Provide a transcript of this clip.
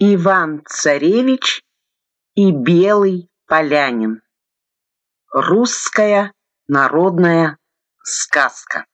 Иван-царевич и белый полянин. Русская народная сказка.